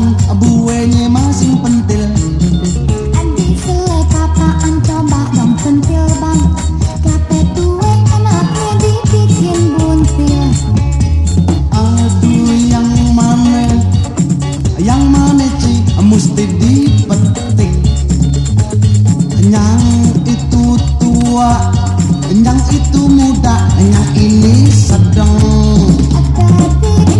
apaan buenya masih pentil coba dong tuwe Aduh yang mana? Yang mana mesti dipetik Yang itu tua Yang itu muda Yang ini sedang Tapi